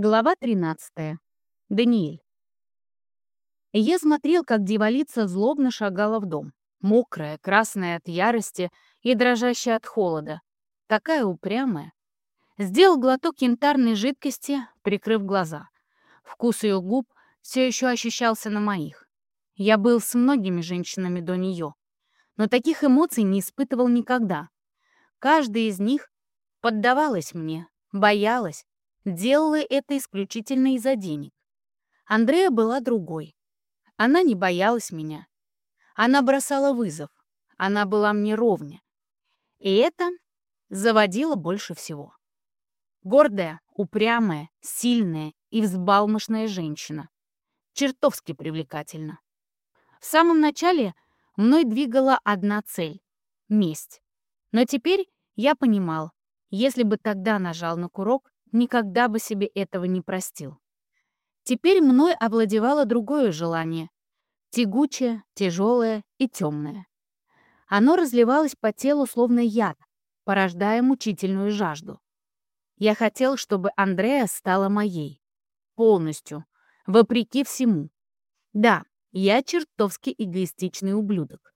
Глава 13. Даниэль. Я смотрел, как дьяволица злобно шагала в дом. Мокрая, красная от ярости и дрожащая от холода. Такая упрямая. Сделал глоток янтарной жидкости, прикрыв глаза. Вкус ее губ все еще ощущался на моих. Я был с многими женщинами до нее, но таких эмоций не испытывал никогда. Каждая из них поддавалась мне, боялась, делала это исключительно из-за денег. Андрея была другой. Она не боялась меня. Она бросала вызов. Она была мне ровня. И это заводило больше всего. Гордая, упрямая, сильная и взбалмошная женщина. Чертовски привлекательна. В самом начале мной двигала одна цель — месть. Но теперь я понимал, если бы тогда нажал на курок, никогда бы себе этого не простил. Теперь мной овладевало другое желание. Тягучее, тяжелое и темное. Оно разливалось по телу словно яд, порождая мучительную жажду. Я хотел, чтобы Андрея стала моей. Полностью. Вопреки всему. Да, я чертовски эгоистичный ублюдок.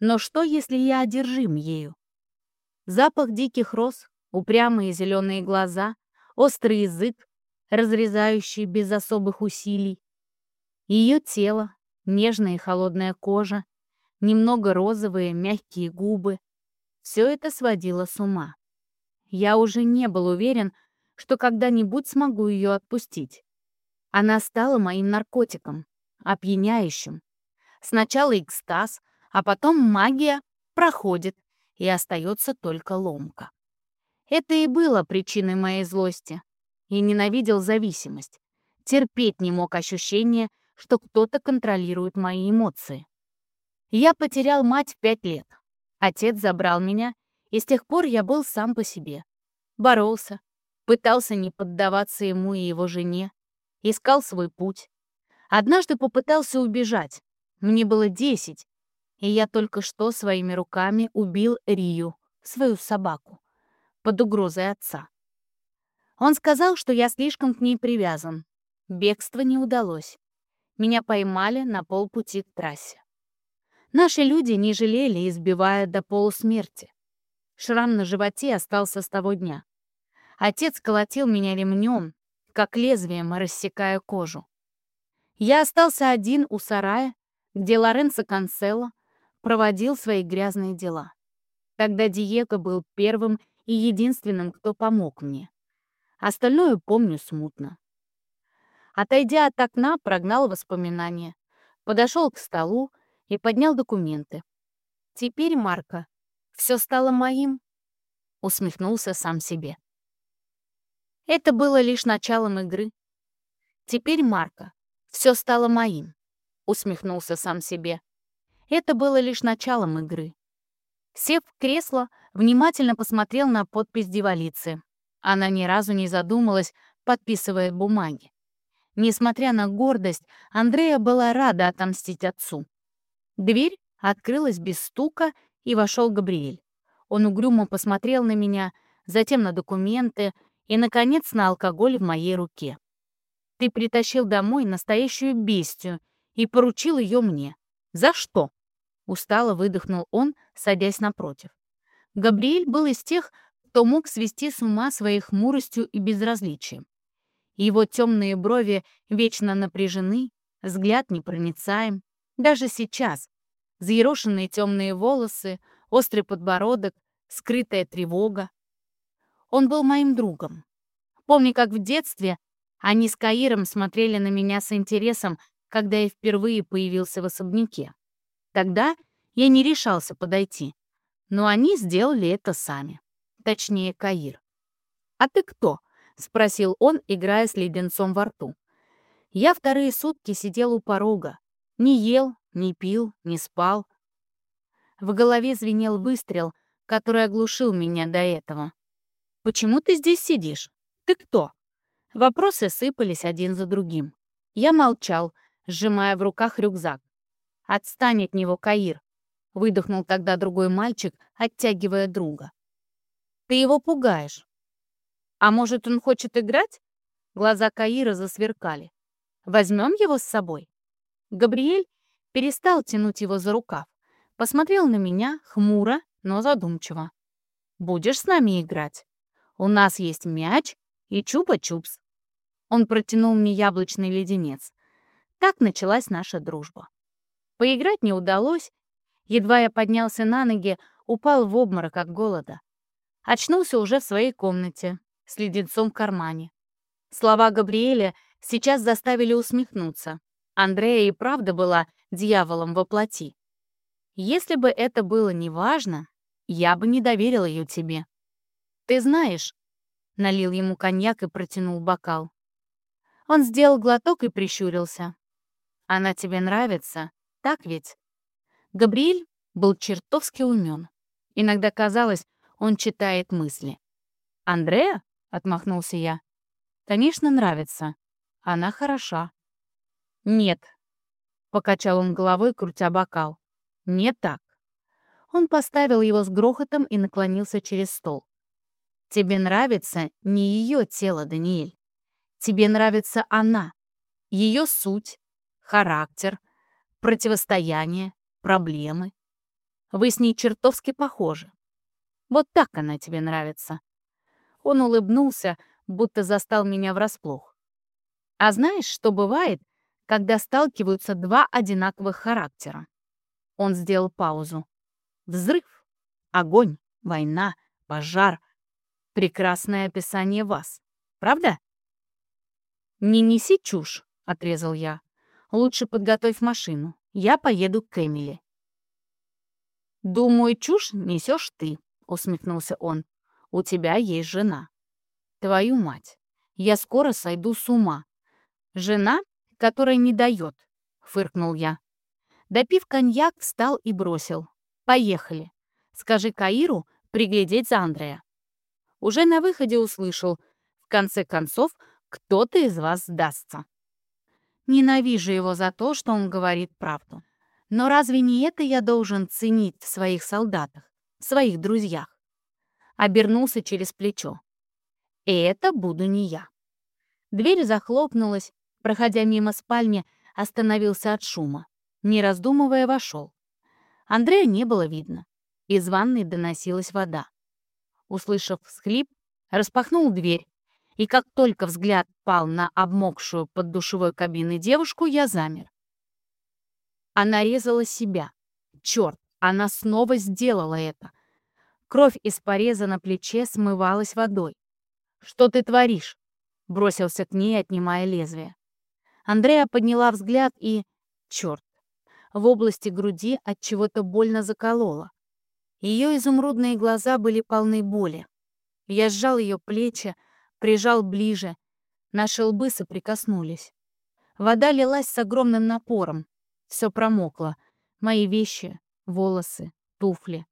Но что, если я одержим ею? Запах диких роз, упрямые зеленые глаза, острый язык, разрезающий без особых усилий. Ее тело, нежная и холодная кожа, немного розовые, мягкие губы. Все это сводило с ума. Я уже не был уверен, что когда-нибудь смогу ее отпустить. Она стала моим наркотиком, опьяняющим. Сначала экстаз, а потом магия проходит, и остается только ломка. Это и было причиной моей злости. Я ненавидел зависимость. Терпеть не мог ощущение, что кто-то контролирует мои эмоции. Я потерял мать в пять лет. Отец забрал меня, и с тех пор я был сам по себе. Боролся, пытался не поддаваться ему и его жене, искал свой путь. Однажды попытался убежать. Мне было десять, и я только что своими руками убил Рию, свою собаку под угрозой отца. Он сказал, что я слишком к ней привязан. Бегство не удалось. Меня поймали на полпути к трассе. Наши люди не жалели, избивая до полусмерти. Шрам на животе остался с того дня. Отец колотил меня ремнем, как лезвием рассекая кожу. Я остался один у сарая, где Лоренцо Канцело проводил свои грязные дела. Тогда Диего был первым и единственным, кто помог мне. Остальное помню смутно. Отойдя от окна, прогнал воспоминания, подошел к столу и поднял документы. «Теперь, Марка, все стало моим», — усмехнулся сам себе. Это было лишь началом игры. «Теперь, Марка, все стало моим», — усмехнулся сам себе. Это было лишь началом игры. Сев в кресло, внимательно посмотрел на подпись девалицы. Она ни разу не задумалась, подписывая бумаги. Несмотря на гордость, Андрея была рада отомстить отцу. Дверь открылась без стука, и вошел Габриэль. Он угрюмо посмотрел на меня, затем на документы и, наконец, на алкоголь в моей руке. «Ты притащил домой настоящую бестию и поручил ее мне. За что?» Устало выдохнул он, садясь напротив. Габриэль был из тех, кто мог свести с ума своей хмуростью и безразличием. Его темные брови вечно напряжены, взгляд непроницаем. Даже сейчас. Заерошенные темные волосы, острый подбородок, скрытая тревога. Он был моим другом. Помню, как в детстве они с Каиром смотрели на меня с интересом, когда я впервые появился в особняке. Тогда я не решался подойти, но они сделали это сами. Точнее, Каир. «А ты кто?» — спросил он, играя с леденцом во рту. Я вторые сутки сидел у порога. Не ел, не пил, не спал. В голове звенел выстрел, который оглушил меня до этого. «Почему ты здесь сидишь? Ты кто?» Вопросы сыпались один за другим. Я молчал, сжимая в руках рюкзак. «Отстань от него, Каир!» — выдохнул тогда другой мальчик, оттягивая друга. «Ты его пугаешь. А может, он хочет играть?» Глаза Каира засверкали. «Возьмем его с собой?» Габриэль перестал тянуть его за рукав. Посмотрел на меня хмуро, но задумчиво. «Будешь с нами играть? У нас есть мяч и чупа-чупс». Он протянул мне яблочный леденец. Так началась наша дружба. Поиграть не удалось. Едва я поднялся на ноги, упал в обморок от голода. Очнулся уже в своей комнате, с леденцом в кармане. Слова Габриэля сейчас заставили усмехнуться. Андрея и правда была дьяволом во плоти. Если бы это было неважно, я бы не доверил ее тебе. Ты знаешь, налил ему коньяк и протянул бокал. Он сделал глоток и прищурился. Она тебе нравится, так ведь? Габриэль был чертовски умен. Иногда казалось, он читает мысли. «Андреа?» — отмахнулся я. «Конечно, нравится. Она хороша». «Нет», — покачал он головой, крутя бокал. «Не так». Он поставил его с грохотом и наклонился через стол. «Тебе нравится не ее тело, Даниэль. Тебе нравится она, ее суть, характер, противостояние, проблемы. Вы с ней чертовски похожи. Вот так она тебе нравится». Он улыбнулся, будто застал меня врасплох. «А знаешь, что бывает, когда сталкиваются два одинаковых характера?» Он сделал паузу. «Взрыв, огонь, война, пожар. Прекрасное описание вас. Правда?» «Не неси чушь», — отрезал я. «Лучше подготовь машину. Я поеду к Эмили». «Думаю, чушь несешь ты», — усмехнулся он. «У тебя есть жена». «Твою мать! Я скоро сойду с ума. Жена, которая не дает», — фыркнул я. Допив коньяк, встал и бросил. «Поехали. Скажи Каиру приглядеть за Андрея». Уже на выходе услышал. В конце концов, кто-то из вас сдастся. Ненавижу его за то, что он говорит правду. Но разве не это я должен ценить в своих солдатах? своих друзьях. Обернулся через плечо. И это буду не я. Дверь захлопнулась, проходя мимо спальни, остановился от шума. Не раздумывая, вошел. Андрея не было видно. Из ванной доносилась вода. Услышав всхлип, распахнул дверь, и как только взгляд пал на обмокшую под душевой кабиной девушку, я замер. Она резала себя. Черт, она снова сделала это. Кровь из пореза на плече смывалась водой. «Что ты творишь?» — бросился к ней, отнимая лезвие. Андрея подняла взгляд и... Черт! В области груди от чего-то больно заколола. Ее изумрудные глаза были полны боли. Я сжал ее плечи, прижал ближе. Наши лбы соприкоснулись. Вода лилась с огромным напором. Все промокло. Мои вещи, волосы, туфли.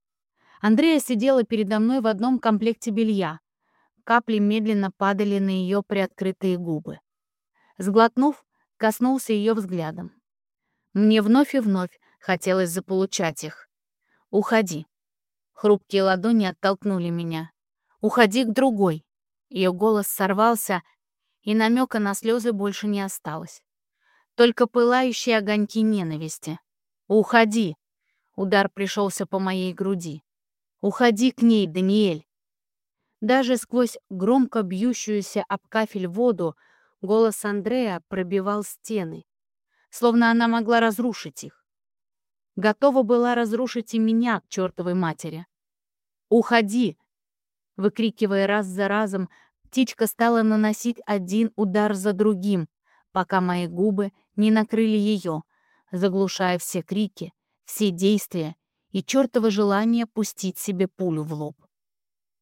Андрея сидела передо мной в одном комплекте белья. Капли медленно падали на ее приоткрытые губы. Сглотнув, коснулся ее взглядом. Мне вновь и вновь хотелось заполучать их. «Уходи». Хрупкие ладони оттолкнули меня. «Уходи к другой». Ее голос сорвался, и намека на слезы больше не осталось. Только пылающие огоньки ненависти. «Уходи!» Удар пришелся по моей груди. «Уходи к ней, Даниэль!» Даже сквозь громко бьющуюся об кафель воду голос Андрея пробивал стены, словно она могла разрушить их. Готова была разрушить и меня к чертовой матери. «Уходи!» Выкрикивая раз за разом, птичка стала наносить один удар за другим, пока мои губы не накрыли ее, заглушая все крики, все действия и чертово желание пустить себе пулю в лоб.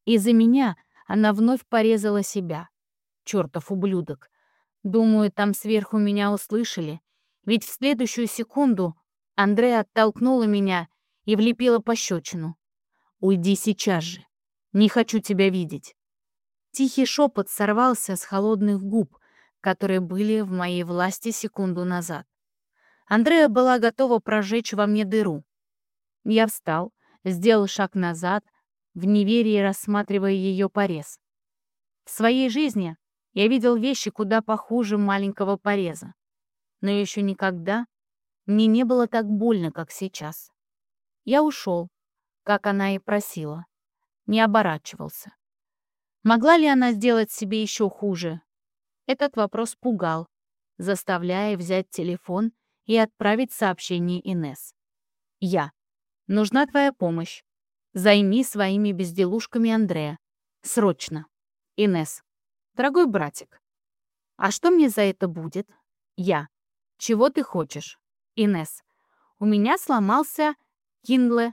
Из-за меня она вновь порезала себя. Чертов ублюдок. Думаю, там сверху меня услышали, ведь в следующую секунду Андрея оттолкнула меня и влепила пощечину. «Уйди сейчас же. Не хочу тебя видеть». Тихий шепот сорвался с холодных губ, которые были в моей власти секунду назад. Андрея была готова прожечь во мне дыру. Я встал, сделал шаг назад, в неверии рассматривая ее порез. В своей жизни Я видел вещи куда похуже маленького пореза. Но еще никогда мне не было так больно, как сейчас. Я ушел, как она и просила. Не оборачивался. Могла ли она сделать себе еще хуже? Этот вопрос пугал, заставляя взять телефон и отправить сообщение Инес. Я. Нужна твоя помощь. Займи своими безделушками Андрея. Срочно. Инес. Дорогой братик. А что мне за это будет? Я. Чего ты хочешь? Инес. У меня сломался Kindle.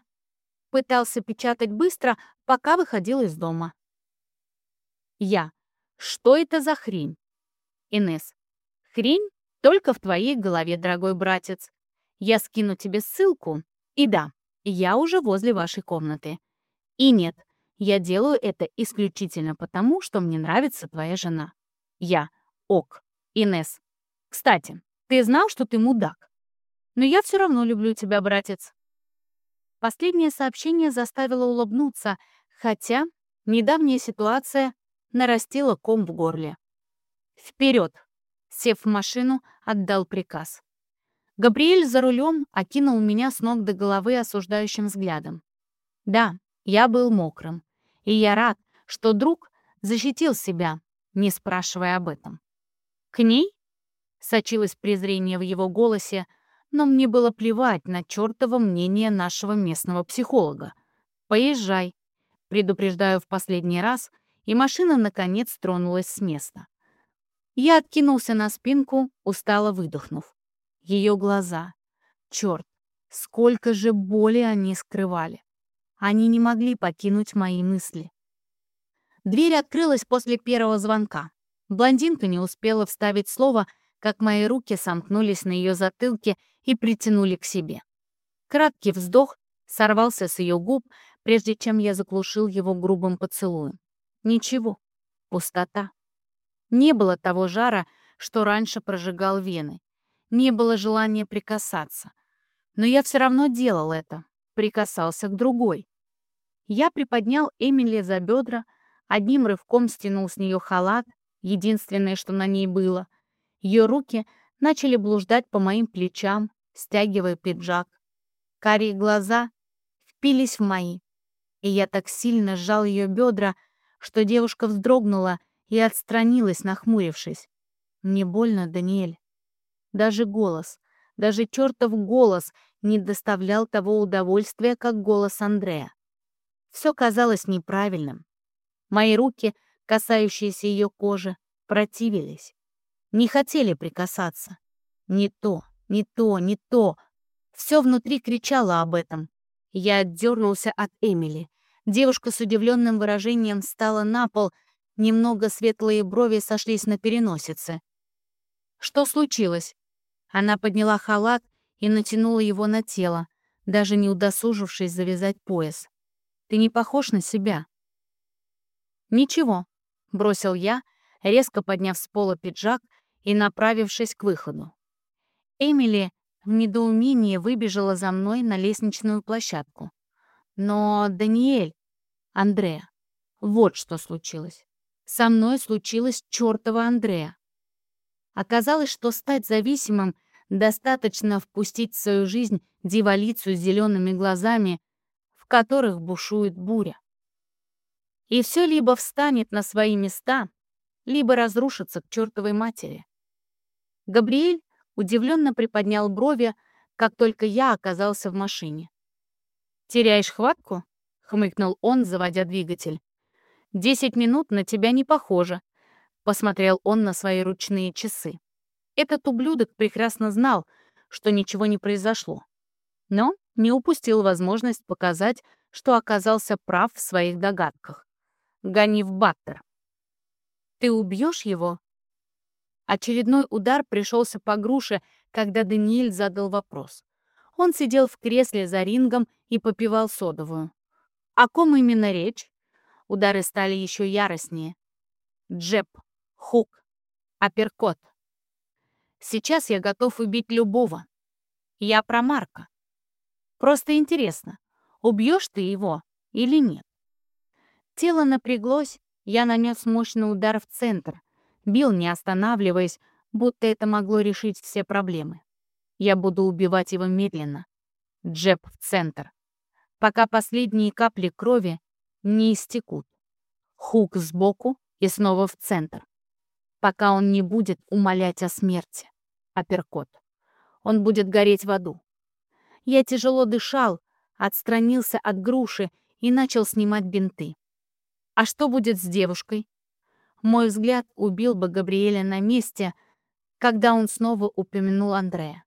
Пытался печатать быстро, пока выходил из дома. Я. Что это за хрень? Инес. Хрень только в твоей голове, дорогой братец. Я скину тебе ссылку. И да, я уже возле вашей комнаты. И нет, я делаю это исключительно потому, что мне нравится твоя жена. Я. Ок. Инес. Кстати, ты знал, что ты мудак? Но я все равно люблю тебя, братец. Последнее сообщение заставило улыбнуться, хотя недавняя ситуация нарастила ком в горле. «Вперед!» Сев в машину, отдал приказ. Габриэль за рулем окинул меня с ног до головы осуждающим взглядом. Да, я был мокрым, и я рад, что друг защитил себя, не спрашивая об этом. «К ней?» — сочилось презрение в его голосе, но мне было плевать на чертово мнение нашего местного психолога. «Поезжай», — предупреждаю в последний раз, и машина, наконец, тронулась с места. Я откинулся на спинку, устало выдохнув. Ее глаза. Черт, сколько же боли они скрывали. Они не могли покинуть мои мысли. Дверь открылась после первого звонка. Блондинка не успела вставить слово, как мои руки сомкнулись на ее затылке и притянули к себе. Краткий вздох сорвался с ее губ, прежде чем я заглушил его грубым поцелуем. Ничего, пустота. Не было того жара, что раньше прожигал вены не было желания прикасаться. Но я все равно делал это, прикасался к другой. Я приподнял Эмили за бедра, одним рывком стянул с нее халат, единственное, что на ней было. Ее руки начали блуждать по моим плечам, стягивая пиджак. Карие глаза впились в мои, и я так сильно сжал ее бедра, что девушка вздрогнула и отстранилась, нахмурившись. «Мне больно, Даниэль». Даже голос, даже чертов голос не доставлял того удовольствия, как голос Андрея. Все казалось неправильным. Мои руки, касающиеся ее кожи, противились. Не хотели прикасаться. Не то, не то, не то. Все внутри кричало об этом. Я отдернулся от Эмили. Девушка с удивленным выражением встала на пол, немного светлые брови сошлись на переносице. «Что случилось?» Она подняла халат и натянула его на тело, даже не удосужившись завязать пояс. «Ты не похож на себя». «Ничего», — бросил я, резко подняв с пола пиджак и направившись к выходу. Эмили в недоумении выбежала за мной на лестничную площадку. Но Даниэль, Андрея, вот что случилось. Со мной случилось чертова Андрея. Оказалось, что стать зависимым достаточно впустить в свою жизнь дьяволицу с зелеными глазами, в которых бушует буря. И все либо встанет на свои места, либо разрушится к чертовой матери. Габриэль удивленно приподнял брови, как только я оказался в машине. «Теряешь хватку?» — хмыкнул он, заводя двигатель. «Десять минут на тебя не похоже», Посмотрел он на свои ручные часы. Этот ублюдок прекрасно знал, что ничего не произошло. Но не упустил возможность показать, что оказался прав в своих догадках. Ганив Баттер. «Ты убьешь его?» Очередной удар пришелся по груше, когда Даниэль задал вопрос. Он сидел в кресле за рингом и попивал содовую. О ком именно речь? Удары стали еще яростнее. Джеб Хук. Апперкот. Сейчас я готов убить любого. Я про Марка. Просто интересно, убьешь ты его или нет? Тело напряглось, я нанес мощный удар в центр. Бил, не останавливаясь, будто это могло решить все проблемы. Я буду убивать его медленно. Джеб в центр. Пока последние капли крови не истекут. Хук сбоку и снова в центр. Пока он не будет умолять о смерти. Апперкот. Он будет гореть в аду. Я тяжело дышал, отстранился от груши и начал снимать бинты. А что будет с девушкой? Мой взгляд убил бы Габриэля на месте, когда он снова упомянул Андрея.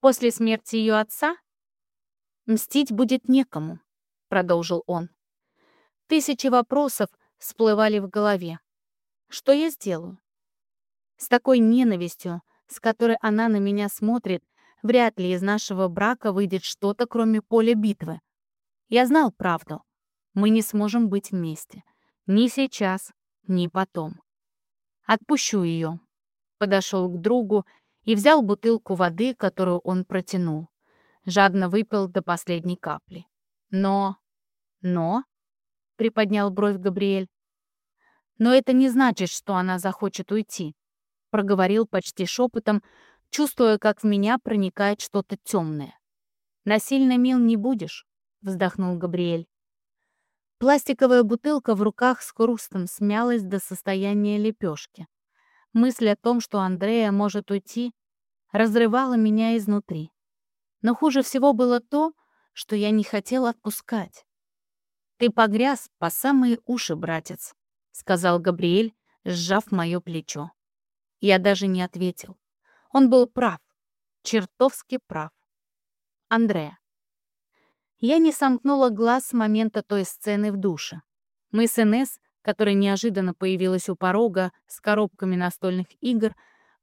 После смерти ее отца мстить будет некому, продолжил он. Тысячи вопросов всплывали в голове. Что я сделаю? С такой ненавистью, с которой она на меня смотрит, вряд ли из нашего брака выйдет что-то, кроме поля битвы. Я знал правду. Мы не сможем быть вместе. Ни сейчас, ни потом. Отпущу ее. Подошел к другу и взял бутылку воды, которую он протянул. Жадно выпил до последней капли. Но... Но... Приподнял бровь Габриэль. Но это не значит, что она захочет уйти. Проговорил почти шепотом, чувствуя, как в меня проникает что-то темное. «Насильно мил не будешь», — вздохнул Габриэль. Пластиковая бутылка в руках с хрустом смялась до состояния лепешки. Мысль о том, что Андрея может уйти, разрывала меня изнутри. Но хуже всего было то, что я не хотел отпускать. «Ты погряз по самые уши, братец», — сказал Габриэль, сжав мое плечо. Я даже не ответил. Он был прав, чертовски прав. Андрея. Я не сомкнула глаз с момента той сцены в душе. Мы с Инесс, которая неожиданно появилась у порога с коробками настольных игр,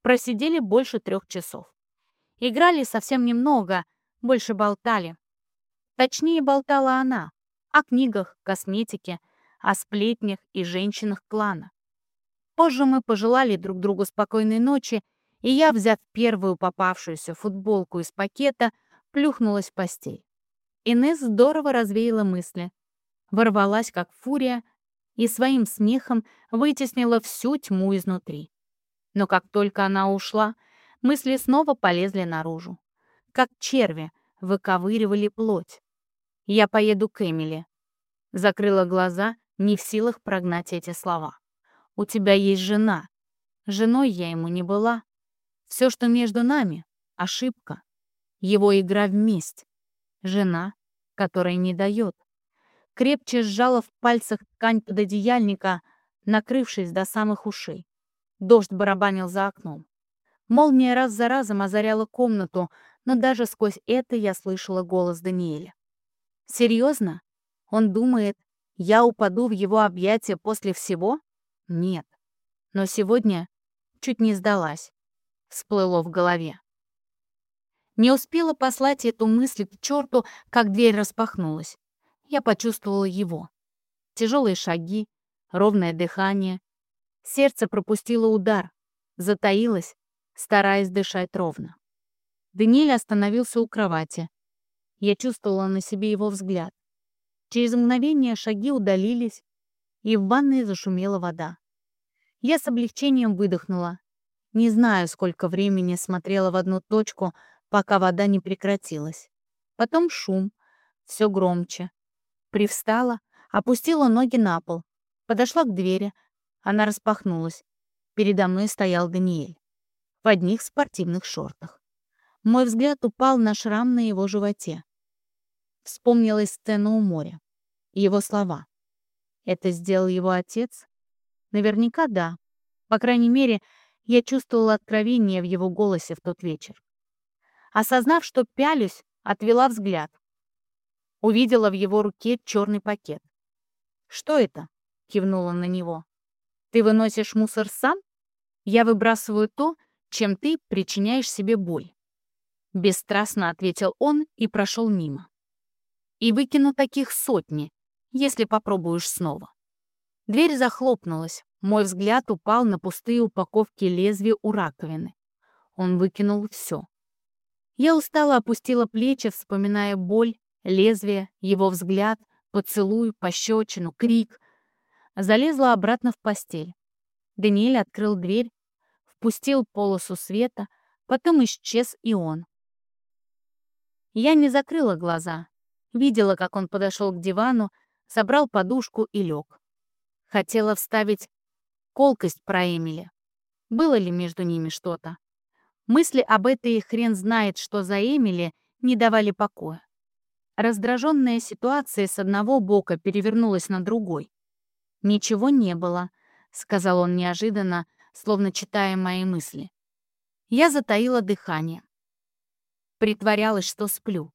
просидели больше трех часов. Играли совсем немного, больше болтали. Точнее, болтала она о книгах, косметике, о сплетнях и женщинах клана. Позже мы пожелали друг другу спокойной ночи, и я, взяв первую попавшуюся футболку из пакета, плюхнулась в постель. Инесс здорово развеяла мысли. Ворвалась, как фурия, и своим смехом вытеснила всю тьму изнутри. Но как только она ушла, мысли снова полезли наружу. Как черви выковыривали плоть. «Я поеду к Эмили». Закрыла глаза, не в силах прогнать эти слова. «У тебя есть жена». Женой я ему не была. Все, что между нами — ошибка. Его игра в месть. Жена, которая не дает. Крепче сжала в пальцах ткань пододеяльника, накрывшись до самых ушей. Дождь барабанил за окном. Молния раз за разом озаряла комнату, но даже сквозь это я слышала голос Даниэля. «Серьезно? Он думает, я упаду в его объятия после всего? Нет. Но сегодня чуть не сдалась. Всплыло в голове. Не успела послать эту мысль к черту, как дверь распахнулась. Я почувствовала его. Тяжелые шаги, ровное дыхание. Сердце пропустило удар, затаилось, стараясь дышать ровно. Даниэль остановился у кровати. Я чувствовала на себе его взгляд. Через мгновение шаги удалились, и в ванной зашумела вода. Я с облегчением выдохнула. Не знаю, сколько времени смотрела в одну точку, пока вода не прекратилась. Потом шум, все громче. Привстала, опустила ноги на пол, подошла к двери. Она распахнулась. Передо мной стоял Даниэль в одних спортивных шортах. Мой взгляд упал на шрам на его животе. Вспомнилась сцена у моря. Его слова. Это сделал его отец? Наверняка да. По крайней мере, я чувствовала откровение в его голосе в тот вечер. Осознав, что пялюсь, отвела взгляд. Увидела в его руке черный пакет. «Что это?» — кивнула на него. «Ты выносишь мусор сам? Я выбрасываю то, чем ты причиняешь себе боль». Бесстрастно ответил он и прошел мимо. «И выкину таких сотни, если попробуешь снова». Дверь захлопнулась. Мой взгляд упал на пустые упаковки лезвия у раковины. Он выкинул все. Я устало опустила плечи, вспоминая боль, лезвие, его взгляд, поцелуй, пощечину, крик. Залезла обратно в постель. Даниэль открыл дверь, впустил полосу света, потом исчез и он. Я не закрыла глаза, видела, как он подошел к дивану, собрал подушку и лег. Хотела вставить колкость про Эмили. Было ли между ними что-то? Мысли об этой хрен знает, что за Эмили, не давали покоя. Раздраженная ситуация с одного бока перевернулась на другой. «Ничего не было», — сказал он неожиданно, словно читая мои мысли. Я затаила дыхание. Притворялась, что сплю.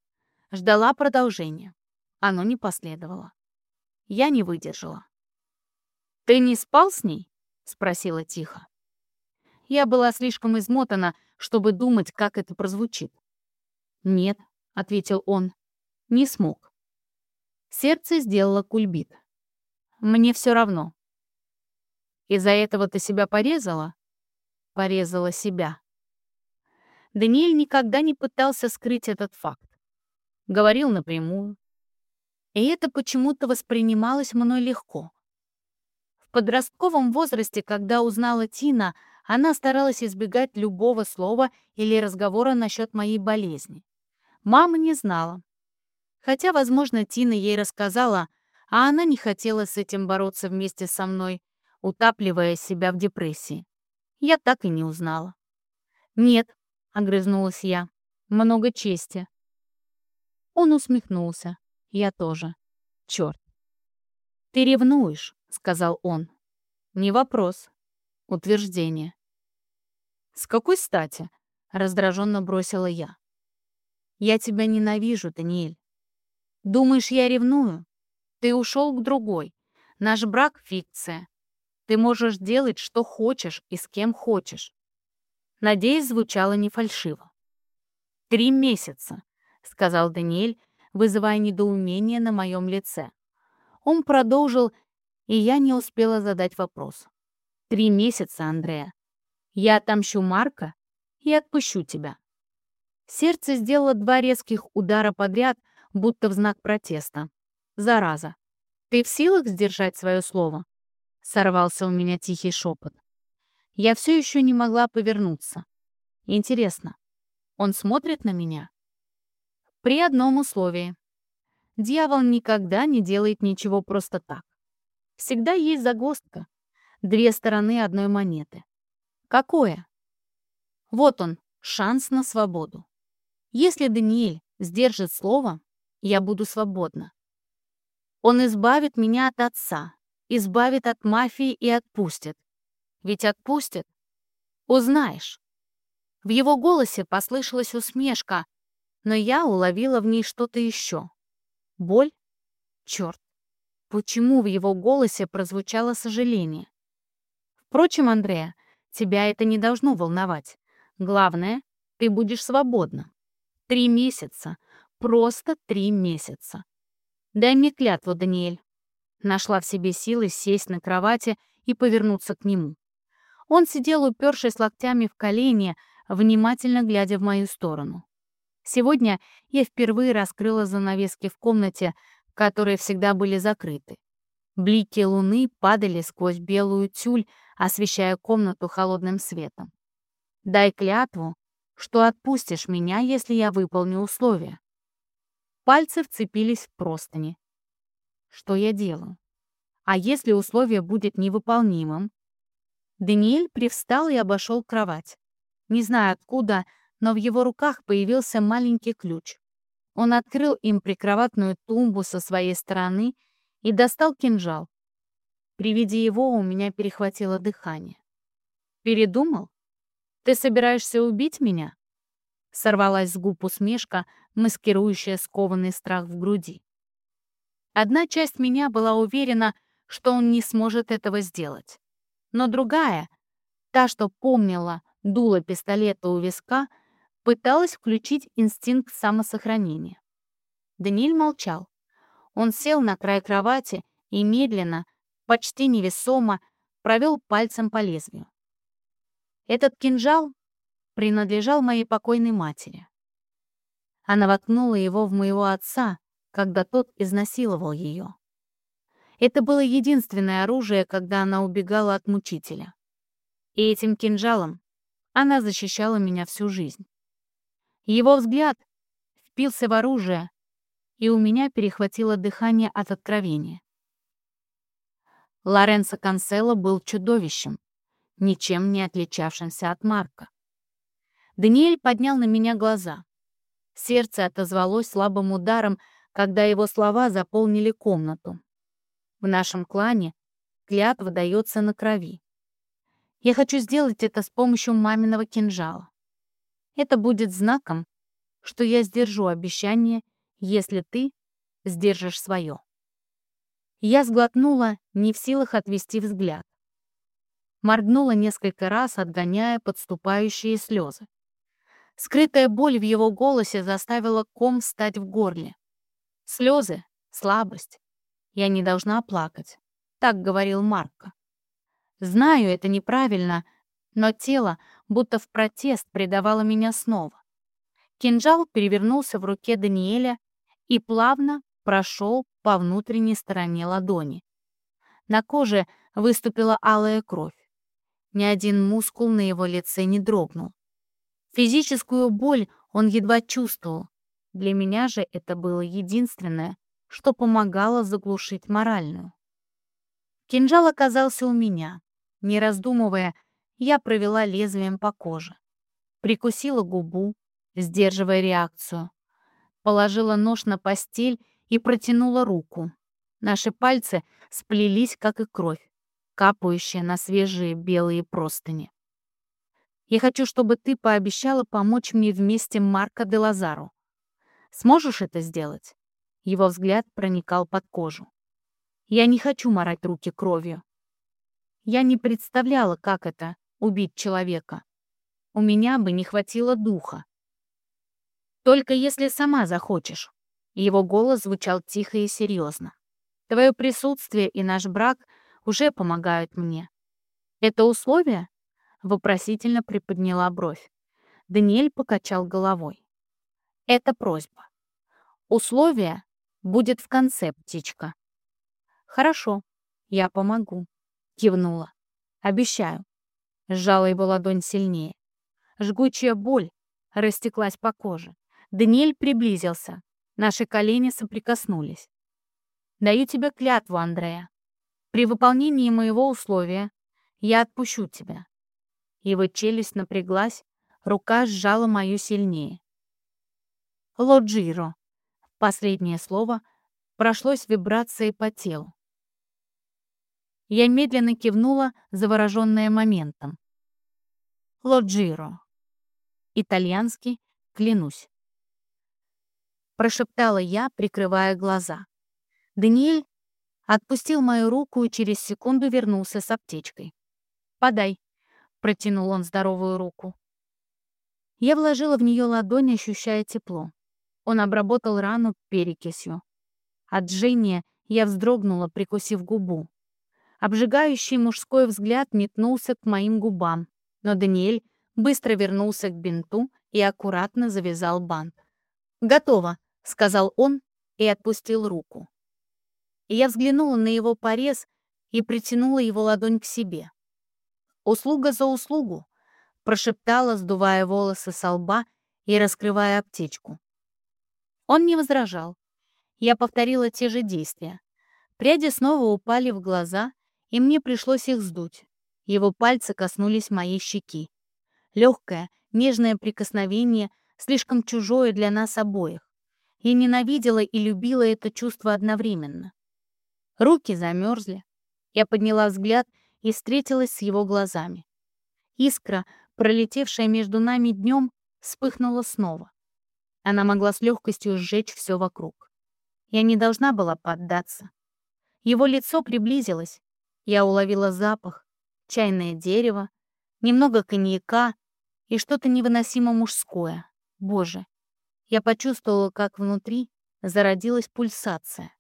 Ждала продолжения. Оно не последовало. Я не выдержала. «Ты не спал с ней?» — спросила тихо. Я была слишком измотана, чтобы думать, как это прозвучит. «Нет», — ответил он, — «не смог». Сердце сделало кульбит. «Мне все равно». «Из-за этого ты себя порезала?» «Порезала себя». Даниэль никогда не пытался скрыть этот факт. Говорил напрямую. И это почему-то воспринималось мной легко. В подростковом возрасте, когда узнала Тина, она старалась избегать любого слова или разговора насчет моей болезни. Мама не знала. Хотя, возможно, Тина ей рассказала, а она не хотела с этим бороться вместе со мной, утапливая себя в депрессии. Я так и не узнала. «Нет», — огрызнулась я, — «много чести». Он усмехнулся. Я тоже. Черт. «Ты ревнуешь», — сказал он. «Не вопрос. Утверждение». «С какой стати?» — раздраженно бросила я. «Я тебя ненавижу, Даниэль. Думаешь, я ревную? Ты ушел к другой. Наш брак — фикция. Ты можешь делать, что хочешь и с кем хочешь». Надеюсь, звучало не фальшиво. «Три месяца», — сказал Даниэль, вызывая недоумение на моем лице. Он продолжил, и я не успела задать вопрос. «Три месяца, Андрея. Я отомщу Марка и отпущу тебя». Сердце сделало два резких удара подряд, будто в знак протеста. «Зараза! Ты в силах сдержать свое слово?» Сорвался у меня тихий шепот. Я все еще не могла повернуться. Интересно, он смотрит на меня? При одном условии. Дьявол никогда не делает ничего просто так. Всегда есть загвоздка. Две стороны одной монеты. Какое? Вот он, шанс на свободу. Если Даниэль сдержит слово, я буду свободна. Он избавит меня от отца, избавит от мафии и отпустит. Ведь отпустит. Узнаешь. В его голосе послышалась усмешка, но я уловила в ней что-то еще. Боль? Черт. Почему в его голосе прозвучало сожаление? Впрочем, Андрея, тебя это не должно волновать. Главное, ты будешь свободна. Три месяца. Просто три месяца. Дай мне клятву, Даниэль. Нашла в себе силы сесть на кровати и повернуться к нему. Он сидел, упершись локтями в колени, внимательно глядя в мою сторону. Сегодня я впервые раскрыла занавески в комнате, которые всегда были закрыты. Блики луны падали сквозь белую тюль, освещая комнату холодным светом. «Дай клятву, что отпустишь меня, если я выполню условия». Пальцы вцепились в простыни. Что я делаю? А если условие будет невыполнимым? Даниэль привстал и обошел кровать. Не знаю откуда, но в его руках появился маленький ключ. Он открыл им прикроватную тумбу со своей стороны и достал кинжал. При виде его у меня перехватило дыхание. «Передумал? Ты собираешься убить меня?» Сорвалась с губ усмешка, маскирующая скованный страх в груди. Одна часть меня была уверена, что он не сможет этого сделать но другая, та, что помнила дуло пистолета у виска, пыталась включить инстинкт самосохранения. Даниэль молчал. Он сел на край кровати и медленно, почти невесомо, провел пальцем по лезвию. Этот кинжал принадлежал моей покойной матери. Она воткнула его в моего отца, когда тот изнасиловал ее. Это было единственное оружие, когда она убегала от мучителя. И этим кинжалом она защищала меня всю жизнь. Его взгляд впился в оружие, и у меня перехватило дыхание от откровения. Лоренцо Канцело был чудовищем, ничем не отличавшимся от Марка. Даниэль поднял на меня глаза. Сердце отозвалось слабым ударом, когда его слова заполнили комнату. В нашем клане клятва дается на крови. Я хочу сделать это с помощью маминого кинжала. Это будет знаком, что я сдержу обещание, если ты сдержишь свое. Я сглотнула, не в силах отвести взгляд. Моргнула несколько раз, отгоняя подступающие слезы. Скрытая боль в его голосе заставила ком встать в горле. Слезы, слабость. Я не должна плакать. Так говорил Марко. Знаю, это неправильно, но тело, будто в протест, предавало меня снова. Кинжал перевернулся в руке Даниэля и плавно прошел по внутренней стороне ладони. На коже выступила алая кровь. Ни один мускул на его лице не дрогнул. Физическую боль он едва чувствовал. Для меня же это было единственное, что помогало заглушить моральную. Кинжал оказался у меня. Не раздумывая, я провела лезвием по коже. Прикусила губу, сдерживая реакцию. Положила нож на постель и протянула руку. Наши пальцы сплелись, как и кровь, капающая на свежие белые простыни. Я хочу, чтобы ты пообещала помочь мне вместе Марка де Лазару. Сможешь это сделать?» Его взгляд проникал под кожу. «Я не хочу морать руки кровью. Я не представляла, как это — убить человека. У меня бы не хватило духа. Только если сама захочешь». Его голос звучал тихо и серьезно. «Твое присутствие и наш брак уже помогают мне. Это условие?» Вопросительно приподняла бровь. Даниэль покачал головой. «Это просьба. Условие будет в конце, птичка». «Хорошо, я помогу», — кивнула. «Обещаю». Сжала его ладонь сильнее. Жгучая боль растеклась по коже. Даниэль приблизился. Наши колени соприкоснулись. «Даю тебе клятву, Андрея. При выполнении моего условия я отпущу тебя». Его челюсть напряглась, рука сжала мою сильнее. «Лоджиро». Последнее слово прошлось вибрацией по телу. Я медленно кивнула, завороженная моментом. «Лоджиро». Итальянский, клянусь прошептала я, прикрывая глаза. Даниэль отпустил мою руку и через секунду вернулся с аптечкой. «Подай», — протянул он здоровую руку. Я вложила в нее ладонь, ощущая тепло. Он обработал рану перекисью. От жжения я вздрогнула, прикусив губу. Обжигающий мужской взгляд метнулся к моим губам, но Даниэль быстро вернулся к бинту и аккуратно завязал бант. «Готово», — сказал он и отпустил руку. Я взглянула на его порез и притянула его ладонь к себе. «Услуга за услугу», — прошептала, сдувая волосы со лба и раскрывая аптечку. Он не возражал. Я повторила те же действия. Пряди снова упали в глаза, и мне пришлось их сдуть. Его пальцы коснулись моей щеки. Легкое, нежное прикосновение, слишком чужое для нас обоих. Я ненавидела и любила это чувство одновременно. Руки замерзли. Я подняла взгляд и встретилась с его глазами. Искра, пролетевшая между нами днем, вспыхнула снова. Она могла с легкостью сжечь все вокруг. Я не должна была поддаться. Его лицо приблизилось. Я уловила запах, чайное дерево, немного коньяка и что-то невыносимо мужское. Боже, я почувствовала, как внутри зародилась пульсация.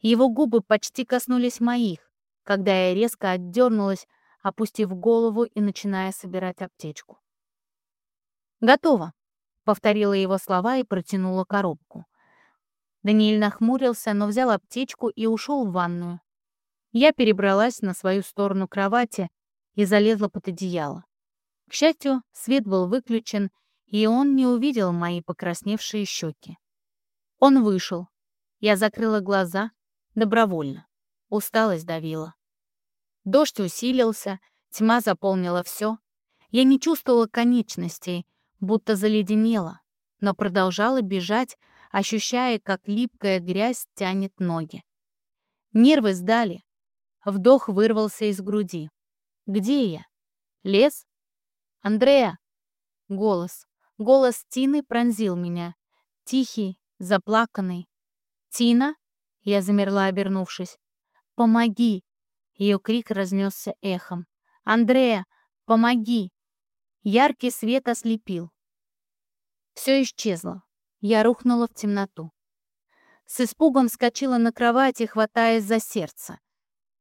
Его губы почти коснулись моих, когда я резко отдернулась, опустив голову и начиная собирать аптечку. «Готово», — повторила его слова и протянула коробку. Даниэль нахмурился, но взял аптечку и ушел в ванную. Я перебралась на свою сторону кровати и залезла под одеяло. К счастью, свет был выключен, и он не увидел мои покрасневшие щеки. Он вышел. Я закрыла глаза добровольно. Усталость давила. Дождь усилился, тьма заполнила все. Я не чувствовала конечностей, будто заледенела, но продолжала бежать, ощущая, как липкая грязь тянет ноги. Нервы сдали. Вдох вырвался из груди. Где я? Лес? Андрея! Голос. Голос Тины пронзил меня. Тихий, заплаканный. «Тина?» Я замерла, обернувшись. «Помоги!» Ее крик разнесся эхом. «Андрея, помоги!» Яркий свет ослепил. Все исчезло. Я рухнула в темноту. С испугом вскочила на кровати, хватаясь за сердце.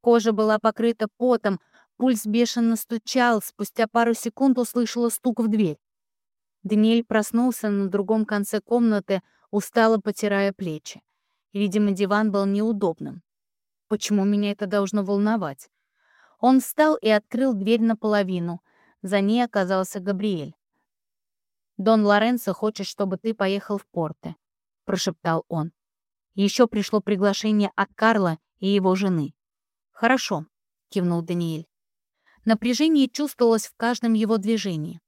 Кожа была покрыта потом, пульс бешено стучал, спустя пару секунд услышала стук в дверь. Даниэль проснулся на другом конце комнаты, устало потирая плечи. Видимо, диван был неудобным. Почему меня это должно волновать? Он встал и открыл дверь наполовину. За ней оказался Габриэль. «Дон Лоренцо хочет, чтобы ты поехал в Порте», — прошептал он. Еще пришло приглашение от Карла и его жены. «Хорошо», — кивнул Даниэль. Напряжение чувствовалось в каждом его движении.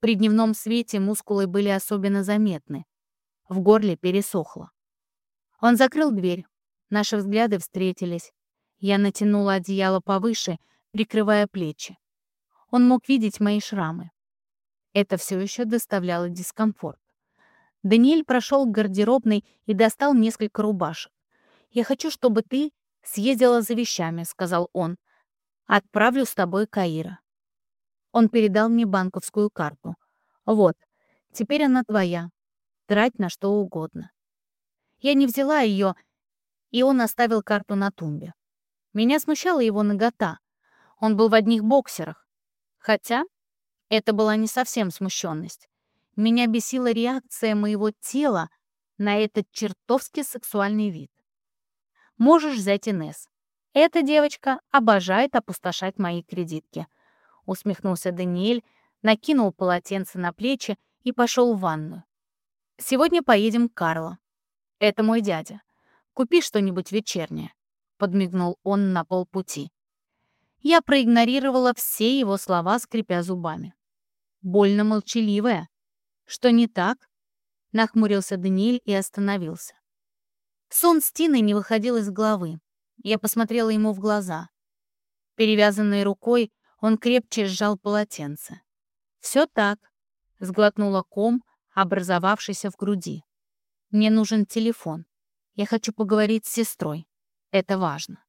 При дневном свете мускулы были особенно заметны. В горле пересохло. Он закрыл дверь. Наши взгляды встретились. Я натянула одеяло повыше, прикрывая плечи. Он мог видеть мои шрамы. Это все еще доставляло дискомфорт. Даниэль прошел к гардеробной и достал несколько рубашек. «Я хочу, чтобы ты съездила за вещами», — сказал он. «Отправлю с тобой Каира». Он передал мне банковскую карту. «Вот, теперь она твоя. Трать на что угодно». Я не взяла ее, и он оставил карту на тумбе. Меня смущала его нагота. Он был в одних боксерах. Хотя это была не совсем смущенность. Меня бесила реакция моего тела на этот чертовски сексуальный вид. Можешь взять Инесс. Эта девочка обожает опустошать мои кредитки. Усмехнулся Даниэль, накинул полотенце на плечи и пошел в ванную. Сегодня поедем к Карло. Это мой дядя. Купи что-нибудь вечернее. Подмигнул он на полпути. Я проигнорировала все его слова, скрипя зубами. Больно молчаливая, «Что не так?» — нахмурился Даниэль и остановился. Сон с Тиной не выходил из головы. Я посмотрела ему в глаза. Перевязанной рукой он крепче сжал полотенце. «Все так», — сглотнула ком, образовавшийся в груди. «Мне нужен телефон. Я хочу поговорить с сестрой. Это важно».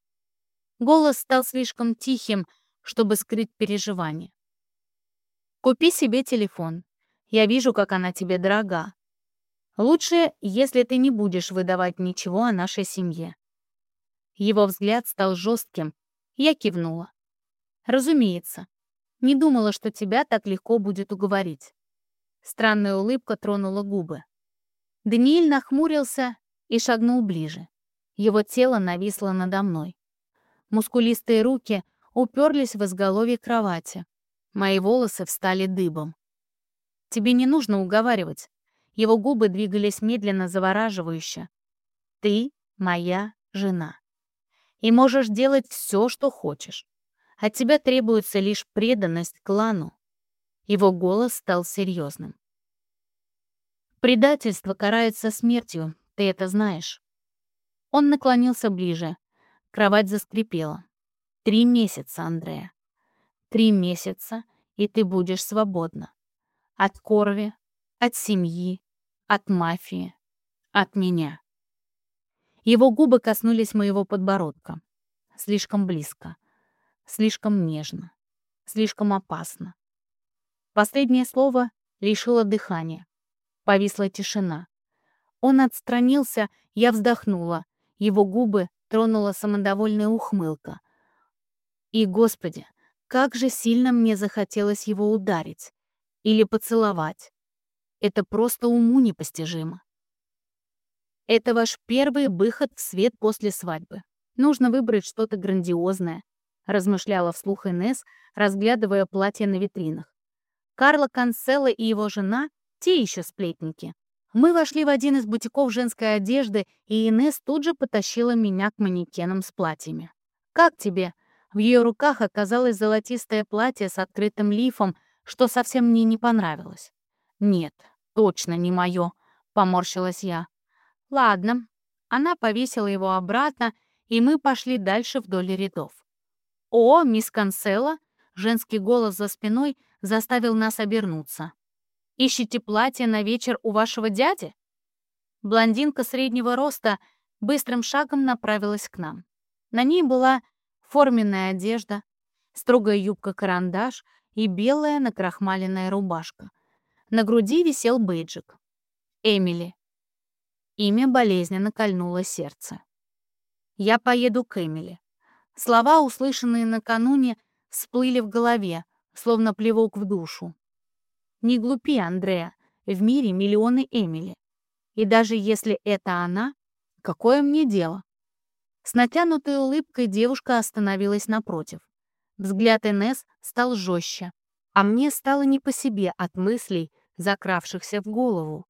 Голос стал слишком тихим, чтобы скрыть переживание. «Купи себе телефон. Я вижу, как она тебе дорога. Лучше, если ты не будешь выдавать ничего о нашей семье». Его взгляд стал жестким. Я кивнула. «Разумеется. Не думала, что тебя так легко будет уговорить». Странная улыбка тронула губы. Даниэль нахмурился и шагнул ближе. Его тело нависло надо мной. Мускулистые руки уперлись в изголовье кровати. Мои волосы встали дыбом. Тебе не нужно уговаривать. Его губы двигались медленно, завораживающе. Ты моя жена. И можешь делать все, что хочешь. От тебя требуется лишь преданность клану. Его голос стал серьезным. Предательство карается смертью, ты это знаешь. Он наклонился ближе. Кровать заскрипела. Три месяца, Андрея. Три месяца, и ты будешь свободна. От Корви, от семьи, от мафии, от меня. Его губы коснулись моего подбородка. Слишком близко, слишком нежно, слишком опасно. Последнее слово лишило дыхания. Повисла тишина. Он отстранился, я вздохнула. Его губы тронула самодовольная ухмылка. И, Господи, как же сильно мне захотелось его ударить или поцеловать. Это просто уму непостижимо. Это ваш первый выход в свет после свадьбы. Нужно выбрать что-то грандиозное, размышляла вслух Инес, разглядывая платье на витринах. Карло Канцело и его жена — те еще сплетники. Мы вошли в один из бутиков женской одежды, и Инес тут же потащила меня к манекенам с платьями. «Как тебе?» В ее руках оказалось золотистое платье с открытым лифом, что совсем мне не понравилось. «Нет, точно не мое», — поморщилась я. «Ладно». Она повесила его обратно, и мы пошли дальше вдоль рядов. «О, мисс Канцелла!» Женский голос за спиной заставил нас обернуться. «Ищете платье на вечер у вашего дяди?» Блондинка среднего роста быстрым шагом направилась к нам. На ней была форменная одежда, строгая юбка-карандаш и белая накрахмаленная рубашка. На груди висел бейджик. Эмили. Имя болезненно кольнуло сердце. «Я поеду к Эмили». Слова, услышанные накануне, всплыли в голове, словно плевок в душу. Не глупи, Андреа, в мире миллионы Эмили. И даже если это она, какое мне дело? С натянутой улыбкой девушка остановилась напротив. Взгляд Энесс стал жестче, а мне стало не по себе от мыслей, закравшихся в голову.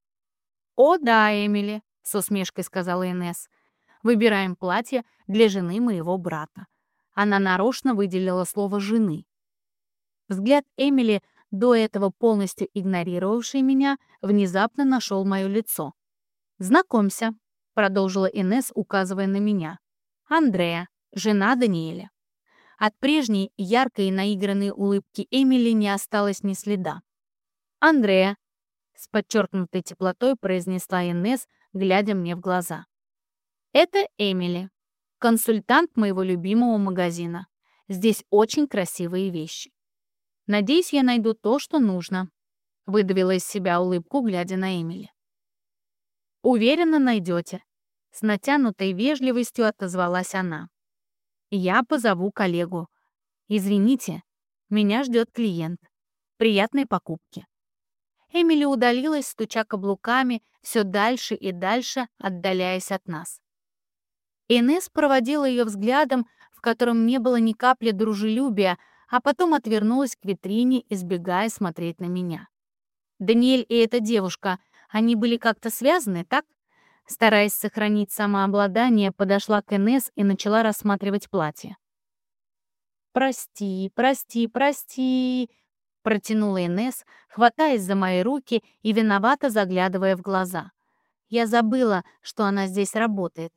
«О да, Эмили», — с усмешкой сказала Энесс, — «выбираем платье для жены моего брата». Она нарочно выделила слово «жены». Взгляд Эмили, до этого полностью игнорировавший меня, внезапно нашел мое лицо. «Знакомься», — продолжила Инес, указывая на меня. «Андрея, жена Даниэля». От прежней яркой и наигранной улыбки Эмили не осталось ни следа. «Андрея», — с подчеркнутой теплотой произнесла Инес, глядя мне в глаза. «Это Эмили, консультант моего любимого магазина. Здесь очень красивые вещи. Надеюсь, я найду то, что нужно», — выдавила из себя улыбку, глядя на Эмили. «Уверенно найдете», — с натянутой вежливостью отозвалась она. «Я позову коллегу. Извините, меня ждет клиент. Приятной покупки». Эмили удалилась, стуча каблуками, все дальше и дальше, отдаляясь от нас. Инесс проводила ее взглядом, в котором не было ни капли дружелюбия, а потом отвернулась к витрине, избегая смотреть на меня. Даниэль и эта девушка, они были как-то связаны, так? Стараясь сохранить самообладание, подошла к Инесс и начала рассматривать платье. «Прости, прости, прости», — протянула Инесс, хватаясь за мои руки и виновато заглядывая в глаза. Я забыла, что она здесь работает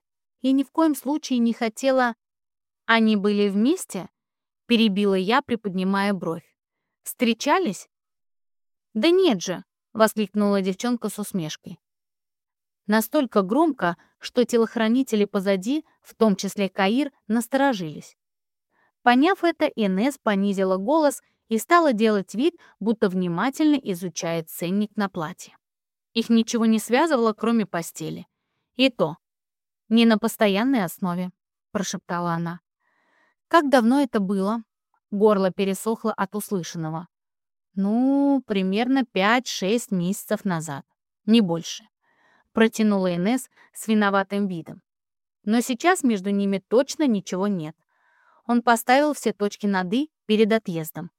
и ни в коем случае не хотела... Они были вместе? Перебила я, приподнимая бровь. Встречались? Да нет же, воскликнула девчонка с усмешкой. Настолько громко, что телохранители позади, в том числе Каир, насторожились. Поняв это, Инес понизила голос и стала делать вид, будто внимательно изучает ценник на платье. Их ничего не связывало, кроме постели. И то, «Не на постоянной основе», — прошептала она. «Как давно это было?» Горло пересохло от услышанного. «Ну, примерно 5-6 месяцев назад. Не больше», — протянула Инесс с виноватым видом. «Но сейчас между ними точно ничего нет. Он поставил все точки над «и» перед отъездом.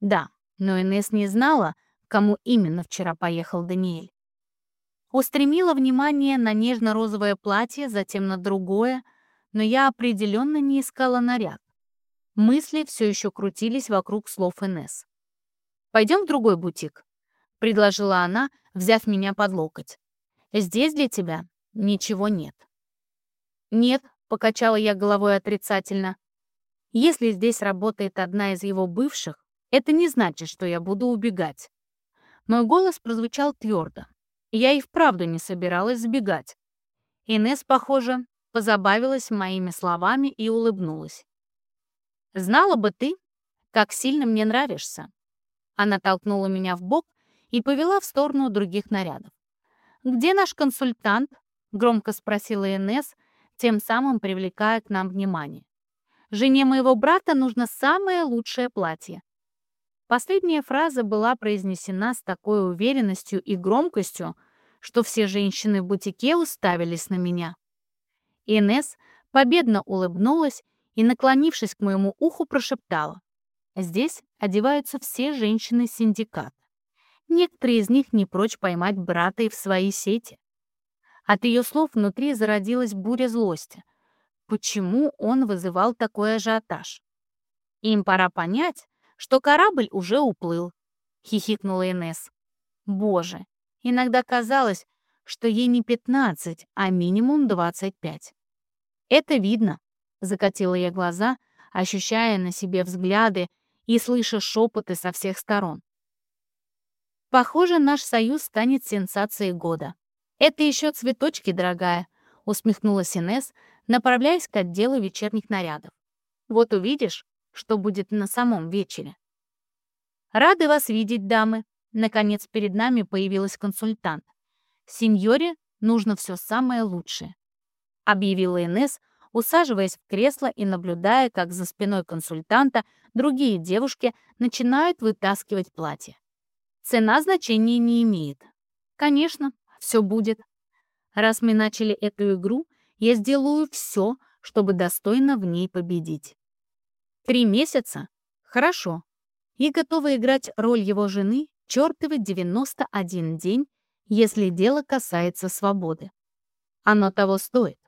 Да, но Инесс не знала, кому именно вчера поехал Даниэль. Устремила внимание на нежно-розовое платье, затем на другое, но я определенно не искала наряд. Мысли все еще крутились вокруг слов Инесс. «Пойдем в другой бутик», — предложила она, взяв меня под локоть. «Здесь для тебя ничего нет». «Нет», — покачала я головой отрицательно. «Если здесь работает одна из его бывших, это не значит, что я буду убегать». Мой голос прозвучал твердо, я и вправду не собиралась сбегать. Инес, похоже, позабавилась моими словами и улыбнулась. «Знала бы ты, как сильно мне нравишься». Она толкнула меня в бок и повела в сторону других нарядов. «Где наш консультант?» — громко спросила Инес, тем самым привлекая к нам внимание. «Жене моего брата нужно самое лучшее платье. Последняя фраза была произнесена с такой уверенностью и громкостью, что все женщины в бутике уставились на меня. Инес победно улыбнулась и, наклонившись к моему уху, прошептала. Здесь одеваются все женщины синдиката. Некоторые из них не прочь поймать брата и в свои сети. От ее слов внутри зародилась буря злости. Почему он вызывал такой ажиотаж? Им пора понять, что корабль уже уплыл, хихикнула Инесс. Боже, иногда казалось, что ей не 15, а минимум 25. Это видно, закатила я глаза, ощущая на себе взгляды и слыша шепоты со всех сторон. Похоже, наш союз станет сенсацией года. Это еще цветочки, дорогая, усмехнулась Инесс, направляясь к отделу вечерних нарядов. Вот увидишь, что будет на самом вечере. Рады вас видеть, дамы. Наконец перед нами появилась консультант. Сеньоре нужно все самое лучшее, объявила Инесс, усаживаясь в кресло и наблюдая, как за спиной консультанта другие девушки начинают вытаскивать платье. Цена значения не имеет. Конечно, все будет. Раз мы начали эту игру, я сделаю все, чтобы достойно в ней победить. Три месяца? Хорошо. И готова играть роль его жены чертовы 91 день, если дело касается свободы. Оно того стоит.